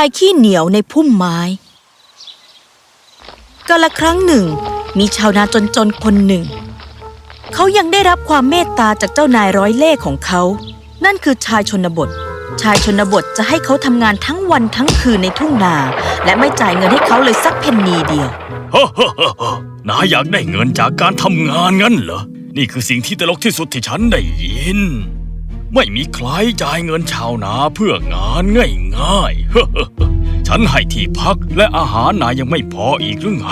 ายขี้เหนียวในพุ่มไม้กาละครั้งหนึ่ง มีชาวนาจนๆคนหนึ่ง เขายังได้รับความเมตตาจากเจ้านายร้อยเล่ห์ของเขา นั่นคือชายชนบท ชายชนบทจะให้เขาทำงานทั้งวันทั้งคืนในทุ่งนา และไม่จ่ายเงินให้เขาเลยสักเพนนีเดียวฮ่าฮ่าฮ่านายอยากได้เงินจากการทำงานงั้นเหรอ นี่คือสิ่งที่ตลกที่สุดที่ฉันได้ยิน ไม่มีใครจ่ายเงินชาวนาเพื่องานง่ายๆฮ่าฮ่าฮ่าฉันให้ที่พักและอาหารนายยังไม่พออีกหรือไง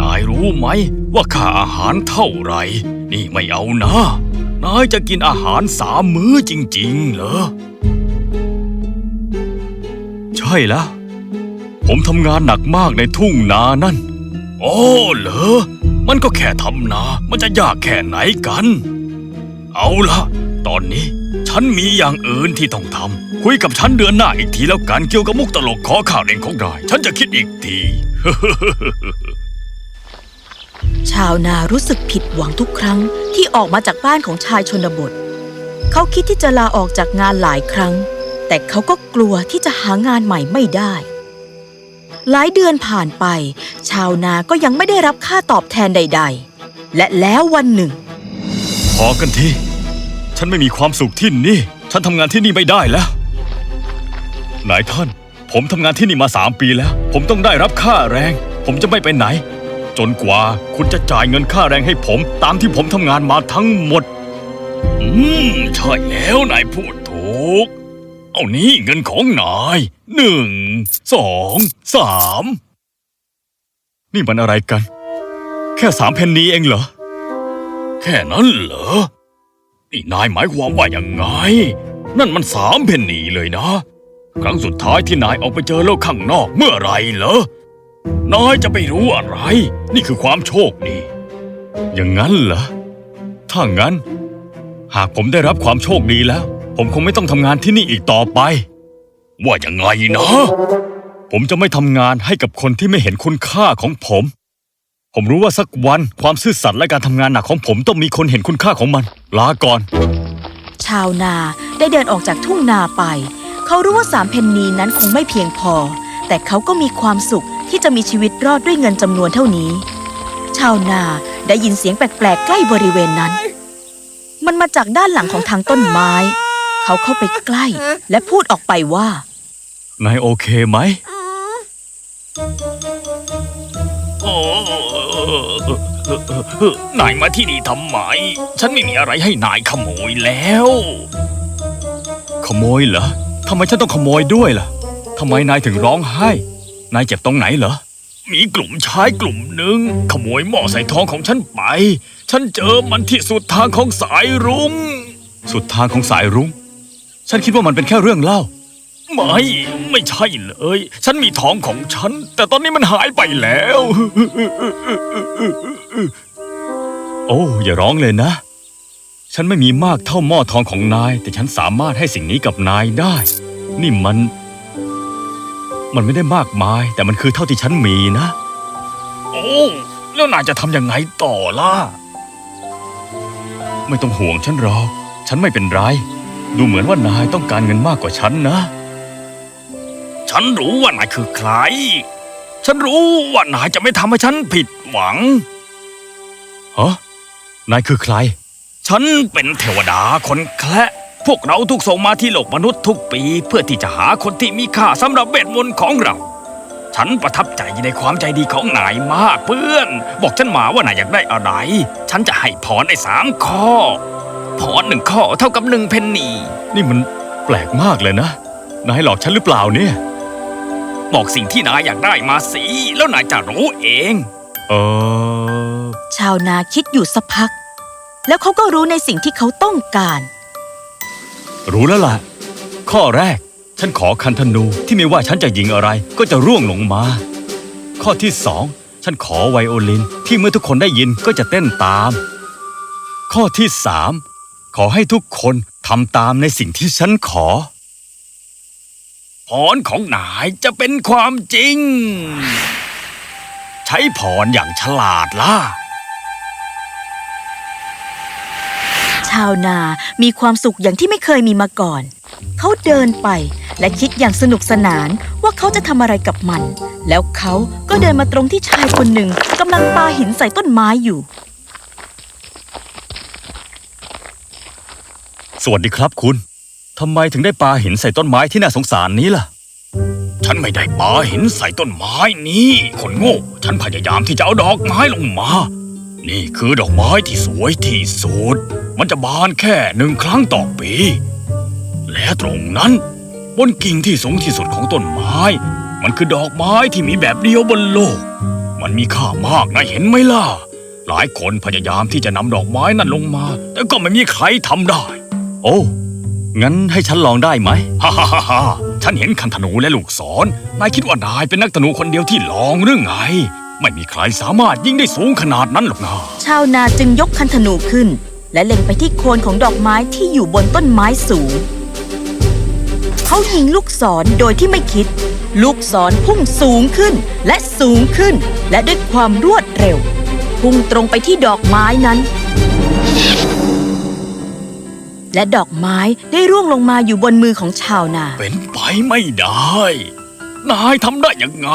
นายรู้ไหมว่าค่าอาหารเท่าไหร่ นี่ไม่เอานะ นายจะกินอาหารสามมื้อจริงๆเหรอ ใช่แล้ว ผมทำงานหนักมากในทุ่งนานั่น โอ้เหรอ มันก็แค่ทำนา มันจะยากแค่ไหนกัน เอาละตอนนี้ ฉันมีอย่างอื่นที่ต้องทำคุยกับฉันเดือนหน้าอีกทีแล้วกันเกี่ยวกับมุกตลกขอข่าวเด่นของนายฉันจะคิดอีกทีชาวนารู้สึกผิดหวังทุกครั้งที่ออกมาจากบ้านของชายชนบท เขาคิดที่จะลาออกจากงานหลายครั้ง แต่เขาก็กลัวที่จะหางานใหม่ไม่ได้ หลายเดือนผ่านไป ชาวนาก็ยังไม่ได้รับค่าตอบแทนใด ๆ และแล้ววันหนึ่ง พอกันที ฉันไม่มีความสุขที่นี่ ฉันทำงานที่นี่ไม่ได้แล้ว นายท่าน ผมทำงานที่นี่มาสามปีแล้ว ผมต้องได้รับค่าแรง ผมจะไม่ไปไหน จนกว่าคุณจะจ่ายเงินค่าแรงให้ผม ตามที่ผมทำงานมาทั้งหมด อืม ใช่แล้วนายพูดถูก เอานี่เงินของนายหนึ่งสองสามนี่มันอะไรกัน แค่สามเพนนีเองเหรอ แค่นั้นเหรอ นี่นายหมายความว่ายังไง นั่นมันสามเพนนีเลยนะ ครั้งสุดท้ายที่นายออกไปเจอโลกข้างนอกเมื่อไรเหรอนายจะไปรู้อะไร นี่คือความโชคดี อย่างนั้นเหรอ ถ้างั้น หากผมได้รับความโชคดีแล้ว ผมคงไม่ต้องทำงานที่นี่อีกต่อไป ว่ายังไงนะ ผมจะไม่ทำงานให้กับคนที่ไม่เห็นคุณค่าของผม ผมรู้ว่าสักวันความซื่อสัตย์และการทำงานหนักของผมต้องมีคนเห็นคุณค่าของมัน ลาก่อน ชาวนาได้เดินออกจากทุ่งนาไป เขารู้ว่าสามเพนนีนั้นคงไม่เพียงพอ แต่เขาก็มีความสุขที่จะมีชีวิตรอดด้วยเงินจำนวนเท่านี้ ชาวนาได้ยินเสียงแปลกๆใกล้บริเวณนั้น มันมาจากด้านหลังของทางต้นไม้ เขาเข้าไปใกล้และพูดออกไปว่านายโอเคไหมโอ้ นายมาที่นี่ทำไม ฉันไม่มีอะไรให้นายขโมยแล้ว ขโมยเหรอทำไมฉันต้องขโมยด้วยล่ะทำไมนายถึงร้องไห้ นายเจ็บตรงไหนเหรอ มีกลุ่มชายกลุ่มหนึ่งขโมยหม้อใส่ทองของฉันไป ฉันเจอมันที่สุดทางของสายรุง้ง สุดทางของสายรุง้ง ฉันคิดว่ามันเป็นแค่เรื่องเล่า ไม่ ไม่ใช่เลย ฉันมีทองของฉัน แต่ตอนนี้มันหายไปแล้ว โอ้ อย่าร้องเลยนะ ฉันไม่มีมากเท่าหม้อทองของนาย แต่ฉันสามารถให้สิ่งนี้กับนายได้ นี่มัน มันไม่ได้มากมาย แต่มันคือเท่าที่ฉันมีนะ โอ้แล้วนายจะทำยังไงต่อล่ะ ไม่ต้องห่วงฉันหรอก ฉันไม่เป็นไร ดูเหมือนว่านายต้องการเงินมากกว่าฉันนะ ฉันรู้ว่านายคือใคร ฉันรู้ว่านายจะไม่ทำให้ฉันผิดหวังฮะนายคือใคร ฉันเป็นเทวดาคนแคละพวกเราถูกส่งมาที่โลกมนุษย์ทุกปี เพื่อที่จะหาคนที่มีค่าสำหรับเวทมนต์ของเรา ฉันประทับใจในความใจดีของนายมากเพื่อน บอกฉันมาว่านายอยากได้อะไร ฉันจะให้พรได้สามข้อ พรหนึ่งข้อเท่ากับหนึ่งเพนนี นี่มันแปลกมากเลยนะ นายหลอกฉันหรือเปล่าเนี่ย บอกสิ่งที่นายอยากได้มาสิ แล้วนายจะรู้เอง เออ ชาวนาคิดอยู่สักพัก แล้วเขาก็รู้ในสิ่งที่เขาต้องการ รู้แล้วล่ะ ข้อแรก ฉันขอคันธนูที่ไม่ว่าฉันจะยิงอะไร ก็จะร่วงลงมา ข้อที่สองฉันขอไวโอลินที่เมื่อทุกคนได้ยินก็จะเต้นตาม ข้อที่สามขอให้ทุกคนทำตามในสิ่งที่ฉันขอ พรของนายจะเป็นความจริง ใช้พรอย่างฉลาดล่ะ ชาวนามีความสุขอย่างที่ไม่เคยมีมาก่อน เขาเดินไปและคิดอย่างสนุกสนานว่าเขาจะทำอะไรกับมัน แล้วเขาก็เดินมาตรงที่ชายคนหนึ่งกำลังปาหินใส่ต้นไม้อยู่ สวัสดีครับคุณ ทำไมถึงได้ปาหินใส่ต้นไม้ที่น่าสงสารนี้ล่ะ ฉันไม่ได้ปาหินใส่ต้นไม้นี้ คนโง่ ฉันพยายามที่จะเอาดอกไม้ลงมา นี่คือดอกไม้ที่สวยที่สุด มันจะบานแค่หนึ่งครั้งต่อปี และตรงนั้น บนกิ่งที่สูงที่สุดของต้นไม้ มันคือดอกไม้ที่มีแบบเดียวบนโลก มันมีค่ามากนะเห็นไหมล่ะ หลายคนพยายามที่จะนำดอกไม้นั้นลงมา แต่ก็ไม่มีใครทำได้ โอ้ งั้นให้ฉันลองได้ไหมฮ่าฮ่าฮ่าฉันเห็นคันธนูและลูกศรนายคิดว่านายเป็นนักธนูคนเดียวที่ลองหรือไง ไม่มีใครสามารถยิงได้สูงขนาดนั้นหรอกนะชาวนาจึงยกคันธนูขึ้น และเล็งไปที่โคนของดอกไม้ที่อยู่บนต้นไม้สูง เขายิงลูกศรโดยที่ไม่คิด ลูกศรพุ่งสูงขึ้นและสูงขึ้น และด้วยความรวดเร็ว พุ่งตรงไปที่ดอกไม้นั้น และดอกไม้ได้ร่วงลงมาอยู่บนมือของชาวนา เป็นไปไม่ได้ นายทำได้ยังไง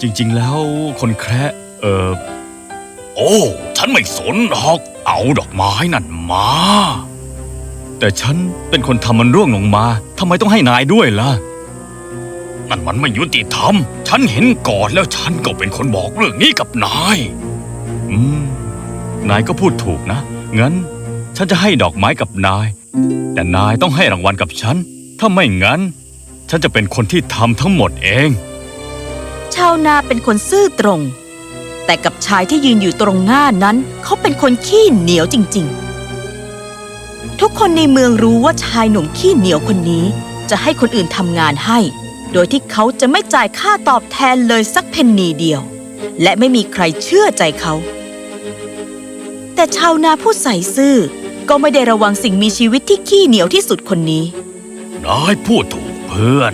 จริงๆแล้วคนแคระเออโอ้ ฉันไม่สนหรอก เอาดอกไม้นั่นมา แต่ฉันเป็นคนทำมันร่วงลงมาทำไมต้องให้นายด้วยล่ะนั่นมันไม่ยุติธรรม ฉันเห็นก่อนแล้วฉันก็เป็นคนบอกเรื่องนี้กับนาย อืม นายก็พูดถูกนะ งั้น ฉันจะให้ดอกไม้กับนาย แต่นายต้องให้รางวัลกับฉัน ถ้าไม่งั้น ฉันจะเป็นคนที่ทำทั้งหมดเอง ชาวนาเป็นคนซื่อตรง แต่กับชายที่ยืนอยู่ตรงหน้านั้น เขาเป็นคนขี้เหนียวจริง ๆ ทุกคนในเมืองรู้ว่าชายหนุ่มขี้เหนียวคนนี้ จะให้คนอื่นทำงานให้ โดยที่เขาจะไม่จ่ายค่าตอบแทนเลยสักเพนนีเดียว และไม่มีใครเชื่อใจเขา แต่ชาวนาผู้ใส่ซื่อ ก็ไม่ได้ระวังสิ่งมีชีวิตที่ขี้เหนียวที่สุดคนนี้ นายพูดถูกเพื่อน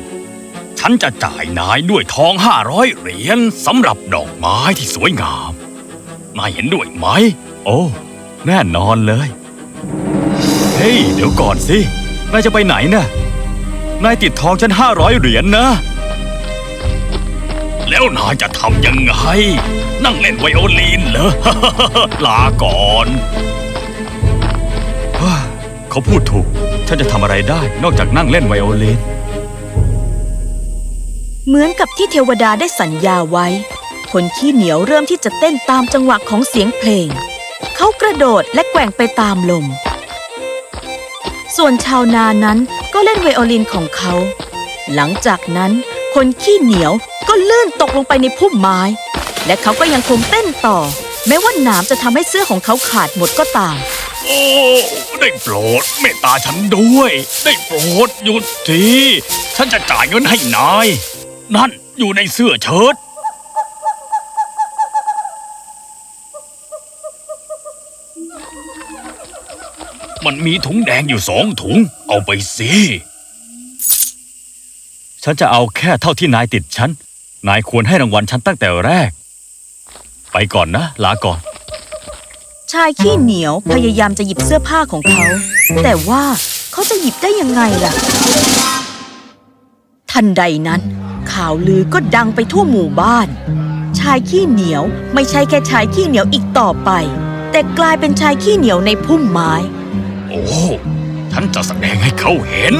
ฉันจะจ่ายนายด้วยทองห้าร้อยเหรียญสำหรับดอกไม้ที่สวยงาม นายเห็นด้วยไหม โอ้แน่นอนเลย เฮ้ย เดี๋ยวก่อนสิ นายจะไปไหนนะ่ะนายติดทองฉันห้าร้อยเหรียญนะแล้วนายจะทำยังไง นั่งเล่นไวโอลินเหรอ ลาก่อนเฮ้ย เขาพูดถูก ฉันจะทำอะไรได้นอกจากนั่งเล่นไวโอลินเหมือนกับที่เทวดาได้สัญญาไว้ คนขี้เหนียวเริ่มที่จะเต้นตามจังหวะของเสียงเพลง เขากระโดดและแกว่งไปตามลม ส่วนชาวนานั้นก็เล่นไวโอลินของเขา หลังจากนั้น คนขี้เหนียวก็ลื่นตกลงไปในพุ่มไม้ และเขาก็ยังคงเต้นต่อ แม้ว่าหนามจะทำให้เสื้อของเขาขาดหมดก็ตาม โอ้ได้โปรดเมตตาฉันด้วย ได้โปรดหยุดทีฉันจะจ่ายเงินให้นาย นั่นอยู่ในเสื้อเชิ้ตมันมีถุงแดงอยู่สองถุง เอาไปสิ ฉันจะเอาแค่เท่าที่นายติดฉัน นายควรให้รางวัลฉันตั้งแต่แรก ไปก่อนนะ ลาก่อน ชายขี้เหนียวพยายามจะหยิบเสื้อผ้าของเขา แต่ว่าเขาจะหยิบได้ยังไงล่ะ ทันใดนั้น ข่าวลือก็ดังไปทั่วหมู่บ้าน ชายขี้เหนียวไม่ใช่แค่ชายขี้เหนียวอีกต่อไป แต่กลายเป็นชายขี้เหนียวในพุ่มไม้ โอ้ฉันจะแสดงให้เขาเห็น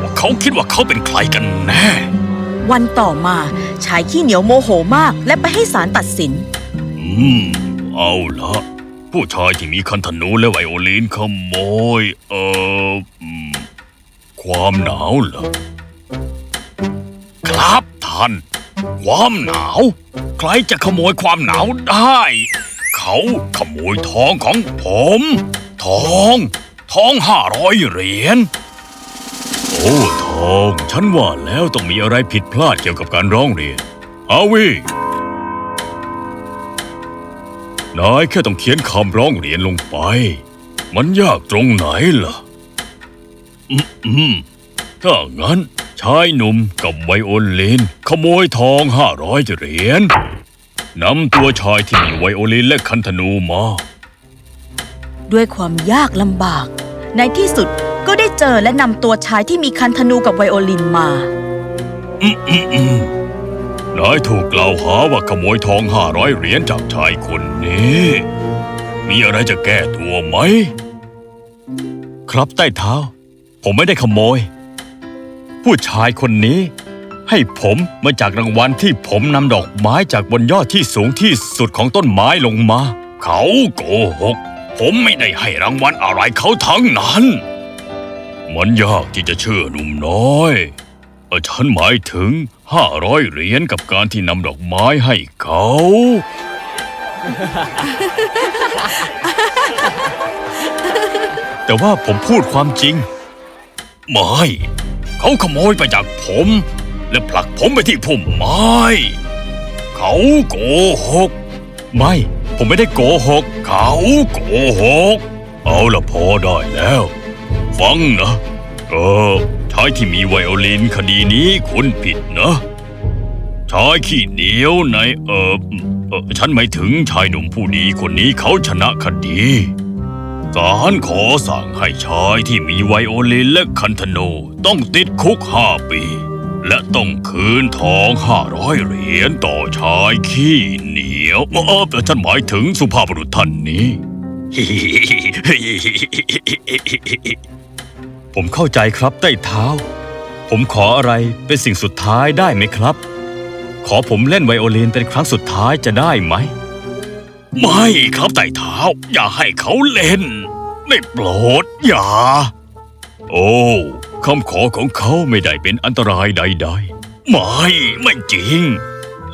ว่าเขาคิดว่าเขาเป็นใครกันแน่ วันต่อมาชายขี้เหนียวโมโหมากและไปให้ศาลตัดสิน อืม เอาละ ผู้ชายที่มีคันธนูและไวโอลินขโมย เอ่อความหนาวเหรอ ครับท่าน ความหนาว ใครจะขโมยความหนาวได้ เขาขโมยทองของผม ทอง ทองห้าร้อยเหรียญโอ้ทอง ฉันว่าแล้วต้องมีอะไรผิดพลาดเกี่ยวกับการร้องเรียนอาวี นายแค่ต้องเขียนคำร้องเรียนลงไป มันยากตรงไหนล่ะอืมอืมถ้างั้นชายหนุ่มกับไวโอลิน ขโมยทองห้าร้อยเหรียญนำตัวชายที่มีไวโอลินและคันธนูมา ด้วยความยากลำบาก ในที่สุดก็ได้เจอและนำตัวชายที่มีคันธนูกับไวโอลินมา อืมอืมอืม นายถูกกล่าวหาว่าขโมยทองห้าร้อยเหรียญจากชายคนนี้ มีอะไรจะแก้ตัวไหม ครับใต้เท้า ผมไม่ได้ขโมย ผู้ชายคนนี้ ให้ผมมาจากรางวัลที่ผมนำดอกไม้จากบนยอดที่สูงที่สุดของต้นไม้ลงมา เขาโกหก ผมไม่ได้ให้รางวัลอะไรเขาทั้งนั้น มันยากที่จะเชื่อหนุ่มน้อย ฉันหมายถึง ห้าร้อยเหรียญกับการที่นำดอกไม้ให้เขา แต่ว่าผมพูดความจริง ไม่ เขาขโมยไปจากผม และผลักผมไปที่พุ่มไม้ เขาโกหก ไม่ ผมไม่ได้โกหก เขาโกหก เอาละพอได้แล้ว ฟังนะ เออ ชายที่มีไวโอลินคดีนี้คุณผิดนะ ชายขี้เหนียวในเออเออฉันหมายถึงชายหนุ่มผู้ดีคนนี้เขาชนะคดีศาลขอสั่งให้ชายที่มีไวโอลินและคันธนูต้องติดคุกห้าปี และต้องคืนทองห้าร้อยเหรียญต่อชายขี้เหนียวเออเออฉันหมายถึงสุภาพบุรุษท่านนี้ ผมเข้าใจครับใต้เท้า ผมขออะไรเป็นสิ่งสุดท้ายได้ไหมครับ ขอผมเล่นไวโอลินเป็นครั้งสุดท้ายจะได้ไหม ไม่ครับใต้เท้า อย่าให้เขาเล่น ไม่โปรดอย่า โอ้คำขอของเขาไม่ได้เป็นอันตรายใด ๆ ไม่ไม่จริง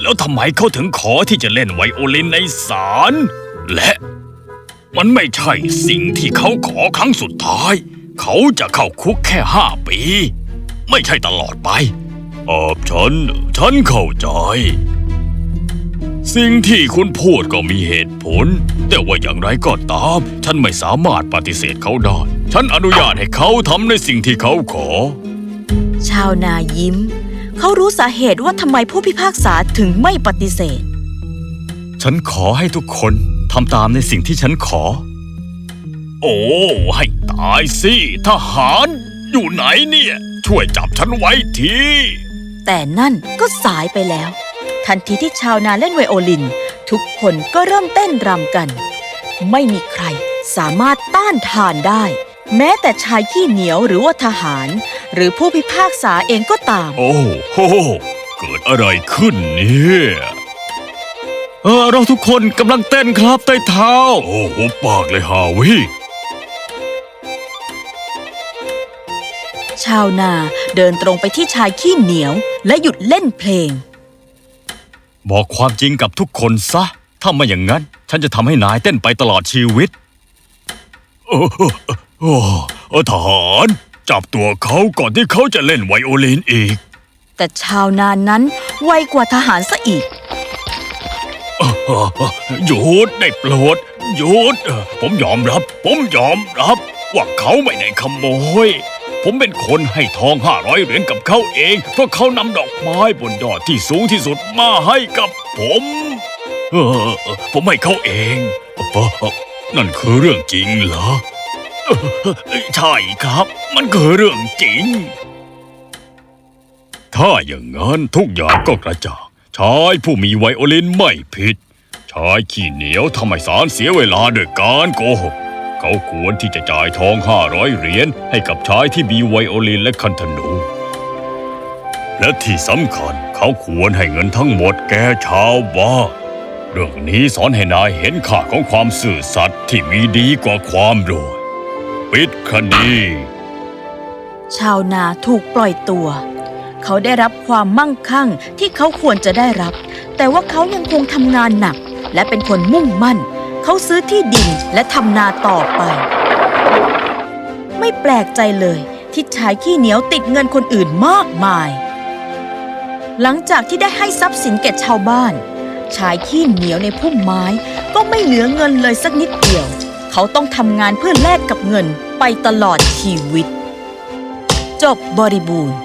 แล้วทำไมเขาถึงขอที่จะเล่นไวโอลินในศาลและ มันไม่ใช่สิ่งที่เขาขอครั้งสุดท้าย เขาจะเข้าคุกแค่ห้าปี ไม่ใช่ตลอดไปเออฉัน ฉันเข้าใจ สิ่งที่คุณพูดก็มีเหตุผล แต่ว่าอย่างไรก็ตาม ฉันไม่สามารถปฏิเสธเขาได้ ฉันอนุญาตให้เขาทำในสิ่งที่เขาขอ ชาวนายิ้ม เขารู้สาเหตุว่าทำไมผู้พิพากษาถึงไม่ปฏิเสธ ฉันขอให้ทุกคนทำตามในสิ่งที่ฉันขอ โอ้ ให้ตายสิ ทหาร อยู่ไหนเนี่ย ช่วยจับฉันไว้ที แต่นั่นก็สายไปแล้ว ทันทีที่ชาวนาเล่นไวโอลิน ทุกคนก็เริ่มเต้นรำกัน ไม่มีใครสามารถต้านทานได้ แม้แต่ชายขี้เหนียวหรือว่าทหาร หรือผู้พิพากษาเองก็ตาม โอ้โหเกิดอะไรขึ้นเนี่ยเออเราทุกคนกำลังเต้นครับใต้เท้า โอ้โหปากเลยฮาวิ ชาวนาเดินตรงไปที่ชายขี้เหนียว และหยุดเล่นเพลง บอกความจริงกับทุกคนซะ ถ้าไม่อย่างนั้น ฉันจะทำให้นายเต้นไปตลอดชีวิต โอ้โอ้โอ้ทหารจับตัวเขาก่อนที่เขาจะเล่นไวโอลินอีก แต่ชาวนานั้นไวกว่าทหารซะอีกหยุดได้โปรดหยุดผมยอมรับ ผมยอมรับ ว่าเขาไม่ได้ขโมย ผมเป็นคนให้ทองห้าร้อยเหรียญกับเขาเอง เพราะเขานำดอกไม้บนยอดที่สูงที่สุดมาให้กับผม เออ ผมให้เขาเองนั่นคือเรื่องจริงเหรอ ใช่ครับ มันคือเรื่องจริง ถ้าอย่างนั้นทุกอย่างก็กระจ่างชายผู้มีไวโอลินไม่ผิด ชายขี้เหนียวทำให้สารเสียเวลาด้วยการโกหก เขาควรที่จะจ่ายทองห้าร้อยเหรียญให้กับชายที่มีไวโอลินและคันธนู และที่สำคัญเขาควรให้เงินทั้งหมดแก่ชาวบ้านเรื่องนี้สอนให้นายเห็นค่าของความซื่อสัตย์ที่มีดีกว่าความรวยปิดคดีชาวนาถูกปล่อยตัว เขาได้รับความมั่งคั่งที่เขาควรจะได้รับ แต่ว่าเขายังคงทำงานหนัก และเป็นคนมุ่งมั่น เขาซื้อที่ดินและทำนาต่อไป ไม่แปลกใจเลยที่ชายขี้เหนียวติดเงินคนอื่นมากมาย หลังจากที่ได้ให้ทรัพย์สินแก่ชาวบ้าน ชายขี้เหนียวในพุ่มไม้ก็ไม่เหลือเงินเลยสักนิดเดียว เขาต้องทำงานเพื่อแลกกับเงินไปตลอดชีวิต จบบริบูรณ์